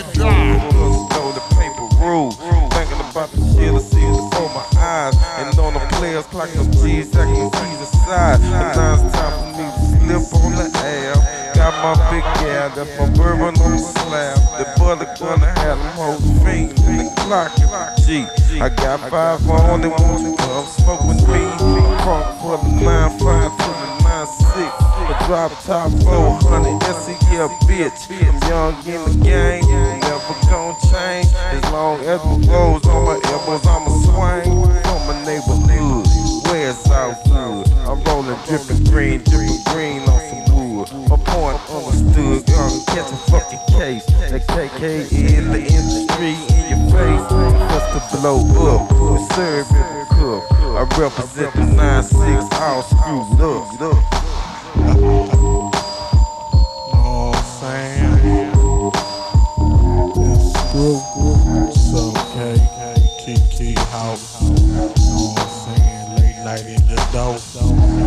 you die. Know the paper rules. Thinking about the shit I see before my eyes. And on the players clock them G's, I can see the side. But now it's time for me to slip on the air. Got my big gal, got my bourbon on the slab. The butter gonna have them whole fiend in the clock. G, I got five on it, won't you come smoke with me? Funk for the nine five drop top 400 SEL bitch. I'm young in the game, never gon' change. As long as my rolls on my elbows, I'ma swing. From my neighborhood, where it's all good. I'm rolling dripping green, drippin' green on some wood. My point understood, young, catch a fucking case. That KK in the industry in your face. Just to blow up, we serve in the cup. I represent the 9-6, all screwed up. What I'm saying? Late night in the dope.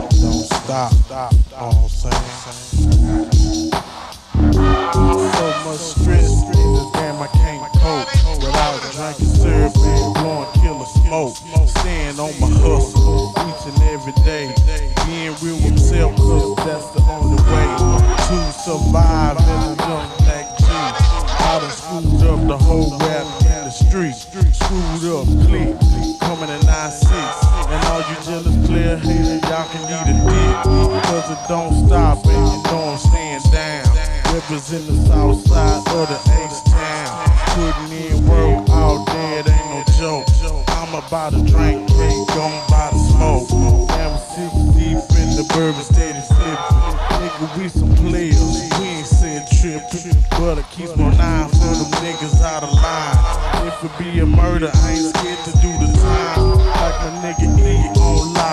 Don't stop. I'm saying? So much stress in this game I can't cope without drinking syrup and blowing killer smoke. Staying on my hustle each and every day. Being real with myself, cause that's the only way to survive Don't stop and you I'm staying down. Represent the south side of the H-Town. Putting in work all day, it ain't no joke. I'm about to drink cake, gon' buy the smoke. Now six deep in the bourbon, steady sipping. Nigga, we some players, we ain't said tripping. But it keeps my nine for them niggas out of line. If it be a murder, I ain't scared to do the time. Like a nigga E on lock,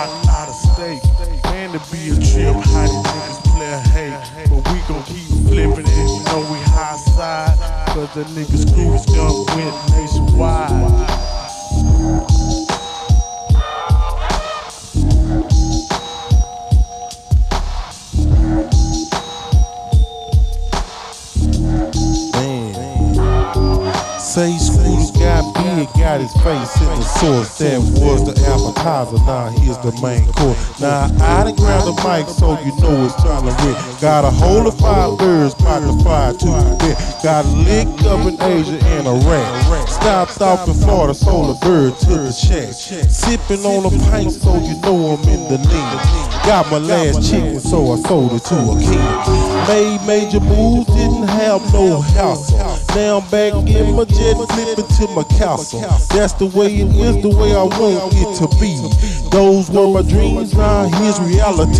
Cause the niggas screws gun went nationwide. Say school got big, got his face in the source. That was the appetizer, now here's the main course. Now I done grabbed the mic so you know it's time to rip. Got a whole of five birds, pocket fire to the bed. Got licked up in Asia and a rat. Stopped off in Florida, sold a bird to the shack. Sipping on a pint so you know I'm in the lean. Got my last chicken, so I sold it to a king. Made major moves, didn't have no hassle. Now I'm back in my jet, flipping to my castle. That's the way it is, the way I want it to be. Those were my dreams, now here's reality.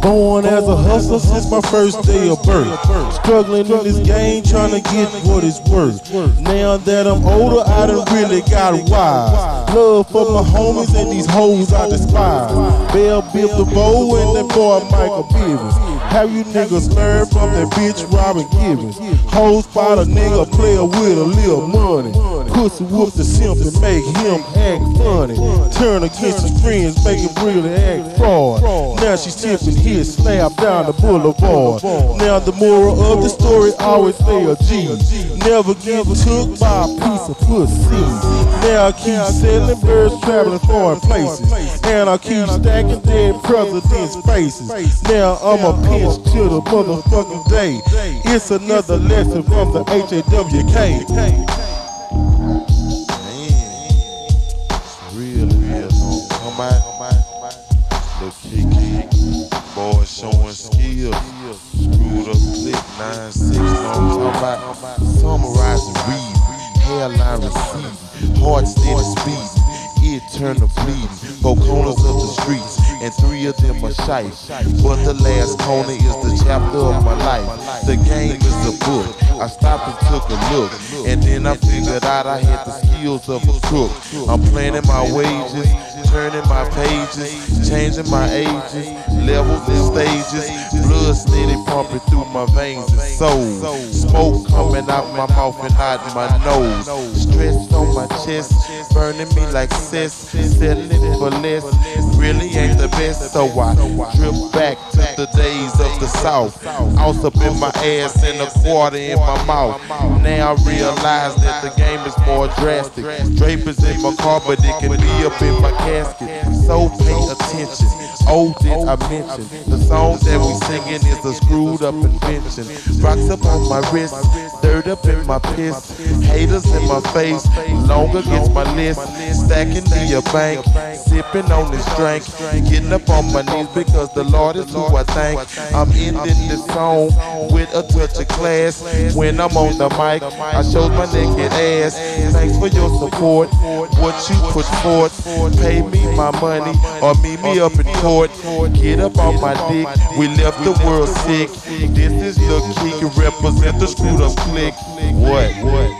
Born as a hustler since my first day of birth. Struggling in this game, trying to get what it's worth. Now that I'm older, I done really got wise. Love for my homies and these hoes I despise. Bell the bow and that boy Michael Bivins. Have you niggas learned from that bitch Robin Givens? Hoes spot a nigga player with a little money. Pussy whoop the simp and make him act funny. Turn against his friends, make him really act fraud. Now she's tipping his slab down the boulevard. Now the moral of the story always stay a G. Never get took by a piece of pussy. Now I keep selling birds traveling foreign places. And I keep stacking dead presidents' faces. Now I'm a pinch to the motherfucking day. It's another lesson from the HAWK. Boy showing skill. Screwed up click, 9 6, know what I'm talking about? Summarizing, read, hairline receding, heart steady speeding, eternal bleeding. Four corners of the streets, and three of them are shite. But the last corner is the chapter of my life. The game is a book. I stopped and took a look, and then I figured out I had the skills of a crook. I'm planning my wages, turning my pages, changing my ages, levels and stages. Blood steady pumping through my veins and soul. Smoke coming out my mouth and out my nose. Stress on my chest, burning me like cess. Settling for less, really ain't the best. So I drip back to the days of the South. Ounce up in my ass and a quarter in my mouth. Now I realize that the game is more drastic. Drapers in my car, but it can be up in my casket. so pay attention. Oh, did I mention the song that we singing is a screwed up invention. Rocks up on my wrist, dirt up in my piss, haters in my face, long against my list, stacking the bank, sipping on this drink, getting up on my knees because the Lord is who I thank. I'm ending this song with a touch of class. When I'm on the mic, I show my naked ass. Thanks for your support, what you put forth. Pay me my money or meet me up in court. Get up on my dick, we left the world sick. This is the key, represent the screwed up click. What? What?